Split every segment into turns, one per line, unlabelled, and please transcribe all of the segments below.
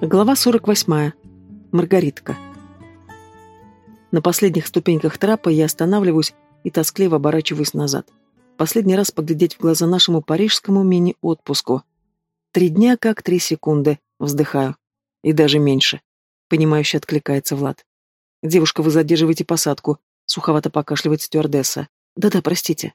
Глава 48. Маргаритка. На последних ступеньках трапа я останавливаюсь и тоскливо оборачиваюсь назад. Последний раз поглядеть в глаза нашему парижскому мини-отпуску. Три дня как три секунды. Вздыхаю. И даже меньше. Понимающе откликается Влад. «Девушка, вы задерживаете посадку», — суховато покашливает стюардесса. «Да-да, простите».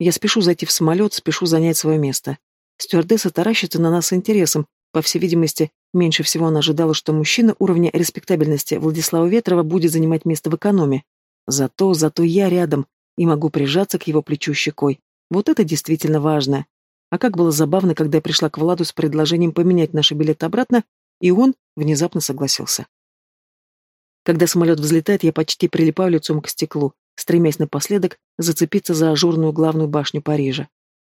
Я спешу зайти в самолет, спешу занять свое место. Стюардесса таращится на нас интересом, по всей видимости, меньше всего она ожидала, что мужчина уровня респектабельности Владислава Ветрова будет занимать место в экономе. Зато, зато я рядом и могу прижаться к его плечу щекой. Вот это действительно важно. А как было забавно, когда я пришла к Владу с предложением поменять наши билеты обратно, и он внезапно согласился. Когда самолет взлетает, я почти прилипаю лицом к стеклу, стремясь напоследок зацепиться за ажурную главную башню Парижа.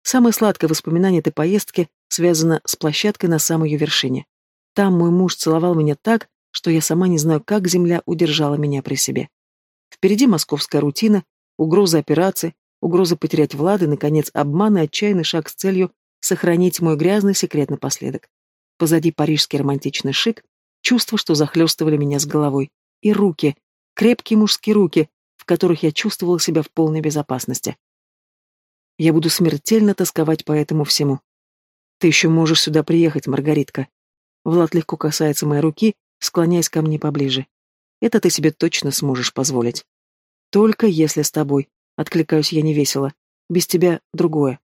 Самое сладкое воспоминание этой поездки связано с площадкой на самой ее вершине. Там мой муж целовал меня так, что я сама не знаю, как земля удержала меня при себе. Впереди московская рутина, угроза операции, угроза потерять Влада и, наконец, обман и отчаянный шаг с целью сохранить мой грязный секрет напоследок. Позади парижский романтичный шик, чувства, что захлестывали меня с головой, и руки, крепкие мужские руки, в которых я чувствовала себя в полной безопасности. Я буду смертельно тосковать по этому всему. Ты еще можешь сюда приехать, Маргаритка. Влад легко касается моей руки, склоняясь ко мне поближе. Это ты себе точно сможешь позволить. Только если с тобой. Откликаюсь я невесело. Без тебя другое.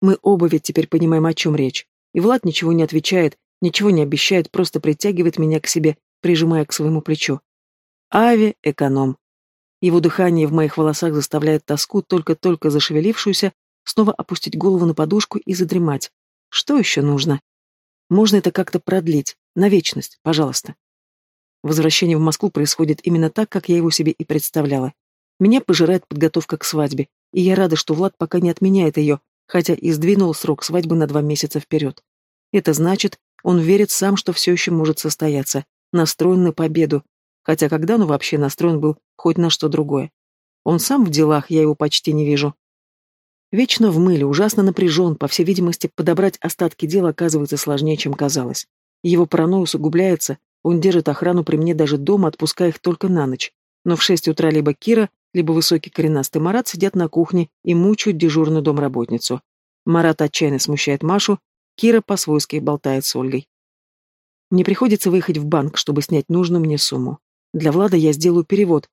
Мы оба ведь теперь понимаем, о чем речь. И Влад ничего не отвечает, ничего не обещает, просто притягивает меня к себе, прижимая к своему плечу. Ави — эконом. Его дыхание в моих волосах заставляет тоску, только-только зашевелившуюся, снова опустить голову на подушку и задремать. Что еще нужно? Можно это как-то продлить, на вечность, пожалуйста. Возвращение в Москву происходит именно так, как я его себе и представляла. Меня пожирает подготовка к свадьбе, и я рада, что Влад пока не отменяет ее, хотя и сдвинул срок свадьбы на два месяца вперед. Это значит, он верит сам, что все еще может состояться, настроен на победу, хотя когда он вообще настроен был хоть на что другое. Он сам в делах, я его почти не вижу. Вечно в мыле, ужасно напряжен, по всей видимости, подобрать остатки дела оказывается сложнее, чем казалось. Его паранойя усугубляется, он держит охрану при мне даже дома, отпуская их только на ночь. Но в шесть утра либо Кира, либо высокий коренастый Марат сидят на кухне и мучают дежурную домработницу. Марат отчаянно смущает Машу, Кира по-свойски болтает с Ольгой. Мне приходится выехать в банк, чтобы снять нужную мне сумму. Для Влада я сделаю перевод.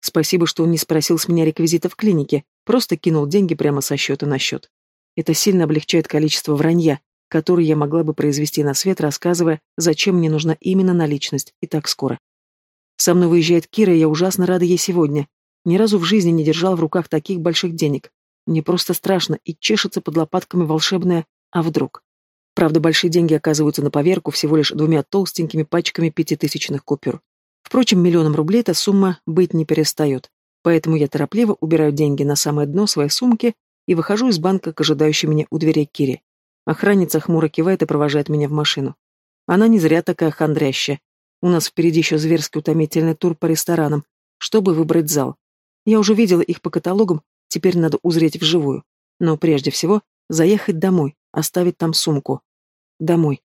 Спасибо, что он не спросил с меня реквизита в клинике, просто кинул деньги прямо со счета на счет. Это сильно облегчает количество вранья, которое я могла бы произвести на свет, рассказывая, зачем мне нужна именно наличность, и так скоро. Со мной выезжает Кира, и я ужасно рада ей сегодня. Ни разу в жизни не держал в руках таких больших денег. Мне просто страшно, и чешется под лопатками волшебное «а вдруг?». Правда, большие деньги оказываются на поверку всего лишь двумя толстенькими пачками пятитысячных купюр. Впрочем, миллионом рублей эта сумма быть не перестает, поэтому я торопливо убираю деньги на самое дно своей сумки и выхожу из банка к ожидающей меня у дверей Кире. Охранница хмуро кивает и провожает меня в машину. Она не зря такая хандрящая. У нас впереди еще зверский утомительный тур по ресторанам, чтобы выбрать зал. Я уже видела их по каталогам, теперь надо узреть вживую. Но прежде всего заехать домой, оставить там сумку. Домой.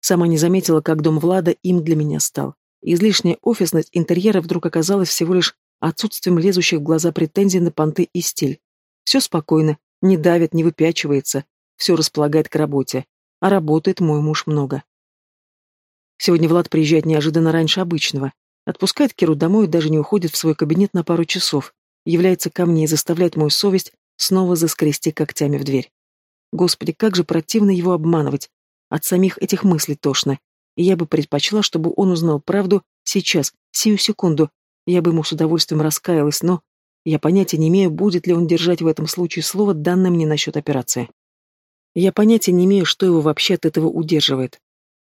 Сама не заметила, как дом Влада им для меня стал. Излишняя офисность интерьера вдруг оказалась всего лишь отсутствием лезущих в глаза претензий на понты и стиль. Все спокойно, не давит, не выпячивается, все располагает к работе. А работает мой муж много. Сегодня Влад приезжает неожиданно раньше обычного. Отпускает Киру домой и даже не уходит в свой кабинет на пару часов. Является ко мне и заставляет мою совесть снова заскрести когтями в дверь. Господи, как же противно его обманывать. От самих этих мыслей тошно и я бы предпочла, чтобы он узнал правду сейчас, сию секунду. Я бы ему с удовольствием раскаялась, но я понятия не имею, будет ли он держать в этом случае слово, данное мне насчет операции. Я понятия не имею, что его вообще от этого удерживает.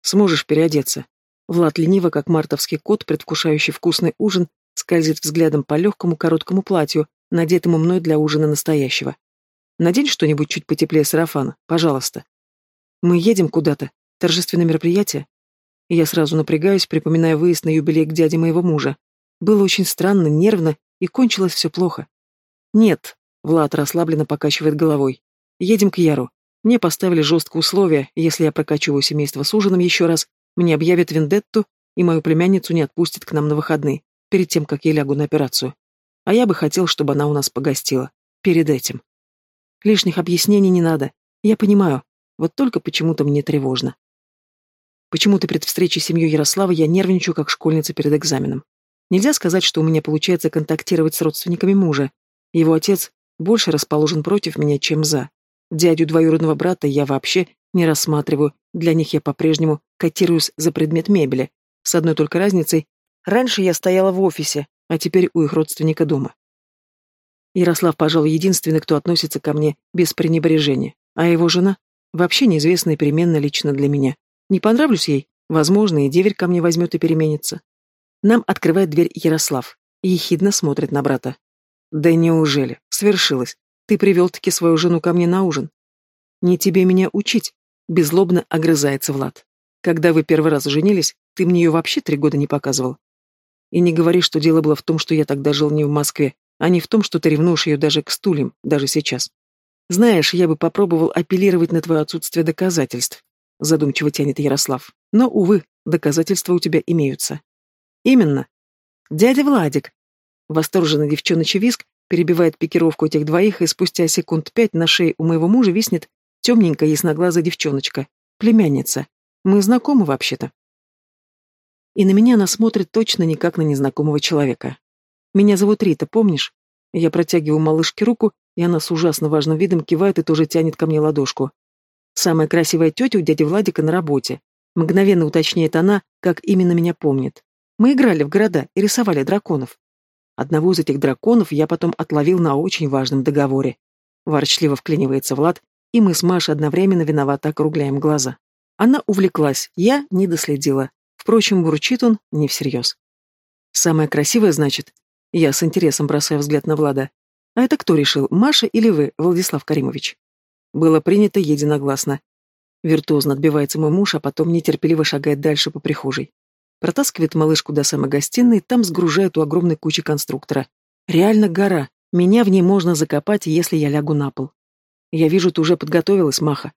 Сможешь переодеться. Влад лениво, как мартовский кот, предвкушающий вкусный ужин, скользит взглядом по легкому короткому платью, надетому мной для ужина настоящего. Надень что-нибудь чуть потеплее сарафана, пожалуйста. Мы едем куда-то. Торжественное мероприятие. Я сразу напрягаюсь, припоминая выезд на юбилей к дяде моего мужа. Было очень странно, нервно, и кончилось все плохо. «Нет», — Влад расслабленно покачивает головой. «Едем к Яру. Мне поставили жесткое условие, если я прокачиваю семейство с ужином еще раз, мне объявят вендетту, и мою племянницу не отпустят к нам на выходные, перед тем, как я лягу на операцию. А я бы хотел, чтобы она у нас погостила. Перед этим. Лишних объяснений не надо. Я понимаю. Вот только почему-то мне тревожно. Почему-то перед встречей с семьей Ярослава я нервничаю, как школьница перед экзаменом. Нельзя сказать, что у меня получается контактировать с родственниками мужа. Его отец больше расположен против меня, чем за. Дядю двоюродного брата я вообще не рассматриваю, для них я по-прежнему котируюсь за предмет мебели, с одной только разницей. Раньше я стояла в офисе, а теперь у их родственника дома. Ярослав, пожалуй, единственный, кто относится ко мне без пренебрежения, а его жена — вообще неизвестная переменная лично для меня. Не понравлюсь ей, возможно, и деверь ко мне возьмет и переменится. Нам открывает дверь Ярослав ехидно смотрит на брата. «Да неужели? Свершилось. Ты привел-таки свою жену ко мне на ужин. Не тебе меня учить, беззлобно огрызается Влад. Когда вы первый раз женились, ты мне ее вообще три года не показывал. И не говори, что дело было в том, что я тогда жил не в Москве, а не в том, что ты ревнуешь ее даже к стульям, даже сейчас. Знаешь, я бы попробовал апеллировать на твое отсутствие доказательств, задумчиво тянет Ярослав. Но, увы, доказательства у тебя имеются. Именно. Дядя Владик. Восторженный девчоночий виск перебивает пикировку этих двоих, и спустя секунд пять на шее у моего мужа виснет темненькая ясноглазая девчоночка, племянница. Мы знакомы вообще-то. И на меня она смотрит точно не как на незнакомого человека. Меня зовут Рита, помнишь? Я протягиваю малышке руку, и она с ужасно важным видом кивает и тоже тянет ко мне ладошку. Самая красивая тетя у дяди Владика на работе. Мгновенно уточняет она, как именно меня помнит. Мы играли в города и рисовали драконов. Одного из этих драконов я потом отловил на очень важном договоре. Ворчливо вклинивается Влад, и мы с Машей одновременно виновато округляем глаза. Она увлеклась, я не доследила. Впрочем, бурчит он не всерьез. «Самое красивое, значит?» Я с интересом бросаю взгляд на Влада. «А это кто решил, Маша или вы, Владислав Каримович?» Было принято единогласно. Виртуозно отбивается мой муж, а потом нетерпеливо шагает дальше по прихожей. Протаскивает малышку до самой гостиной, там сгружает у огромной кучи конструктора. Реально гора. Меня в ней можно закопать, если я лягу на пол. Я вижу, ты уже подготовилась, Маха.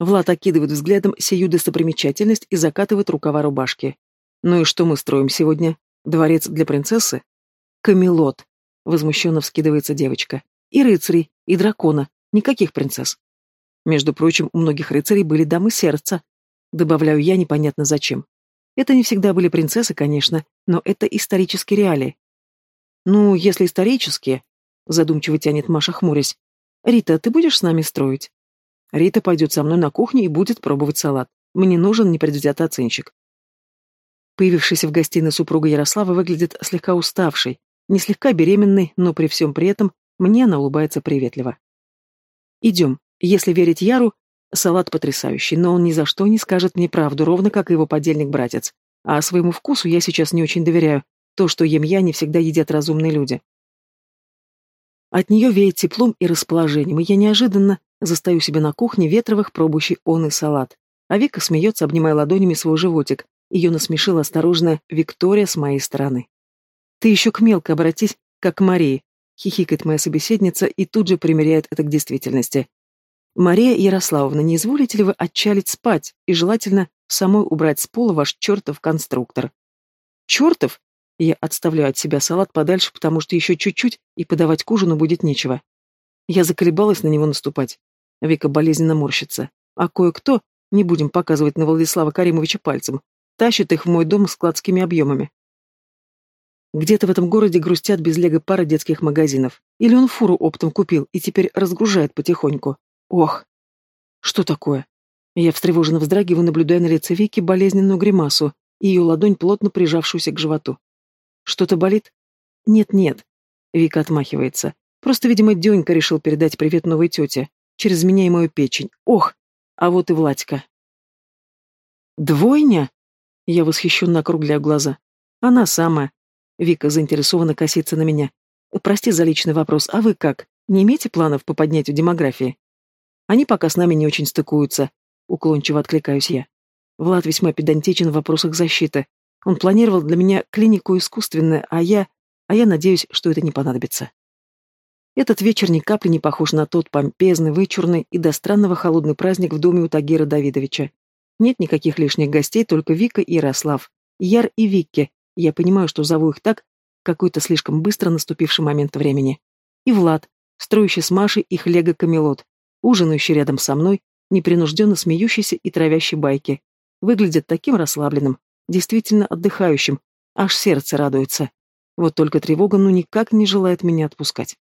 Влад окидывает взглядом сию достопримечательность и закатывает рукава рубашки. Ну и что мы строим сегодня? Дворец для принцессы? Камелот. Возмущенно вскидывается девочка. И рыцарей, и дракона. Никаких принцесс. Между прочим, у многих рыцарей были дамы сердца. Добавляю я непонятно зачем. Это не всегда были принцессы, конечно, но это исторические реалии. Ну, если исторические, задумчиво тянет Маша, хмурясь. Рита, ты будешь с нами строить? Рита пойдет со мной на кухню и будет пробовать салат. Мне нужен непредвзятый оценщик. Появившаяся в гостиной супруга Ярослава выглядит слегка уставшей, не слегка беременной, но при всем при этом мне она улыбается приветливо. Идем. Если верить Яру, Салат потрясающий, но он ни за что не скажет мне правду, ровно как и его подельник-братец. А своему вкусу я сейчас не очень доверяю. То, что ем я, не всегда едят разумные люди. От нее веет теплом и расположением, и я неожиданно застаю себя на кухне ветровых, пробующий он и салат. А Вика смеется, обнимая ладонями свой животик. Ее насмешила осторожная Виктория с моей стороны. «Ты еще к мелко обратись, как к Марии», — хихикает моя собеседница и тут же примеряет это к действительности. «Мария Ярославовна, не изволите ли вы отчалить спать и желательно самой убрать с пола ваш чертов конструктор?» «Чертов?» Я отставляю от себя салат подальше, потому что еще чуть-чуть, и подавать к ужину будет нечего. Я заколебалась на него наступать. Вика болезненно морщится. А кое-кто, не будем показывать на Владислава Каримовича пальцем, тащит их в мой дом складскими объемами. Где-то в этом городе грустят без лего пара детских магазинов. Или он фуру оптом купил и теперь разгружает потихоньку. Ох! Что такое? Я встревоженно вздрагиваю, наблюдая на лице Вики болезненную гримасу и ее ладонь, плотно прижавшуюся к животу. Что-то болит? Нет-нет. Вика отмахивается. Просто, видимо, Денька решил передать привет новой тете. Через меня и мою печень. Ох! А вот и Владька. Двойня? Я восхищенно округляю глаза. Она самая. Вика заинтересованно косится на меня. Прости за личный вопрос, а вы как? Не имеете планов по поднятию демографии? Они пока с нами не очень стыкуются, уклончиво откликаюсь я. Влад весьма педантичен в вопросах защиты. Он планировал для меня клинику искусственную, а я... А я надеюсь, что это не понадобится. Этот вечер ни капли не похож на тот помпезный, вычурный и до странного холодный праздник в доме у Тагира Давидовича. Нет никаких лишних гостей, только Вика и Ярослав. Яр и Викки. Я понимаю, что зову их так, какой-то слишком быстро наступивший момент времени. И Влад, строящий с Машей их лего-камелот, ужинающий рядом со мной, непринужденно смеющийся и травящий байки. Выглядит таким расслабленным, действительно отдыхающим, аж сердце радуется. Вот только тревога ну никак не желает меня отпускать.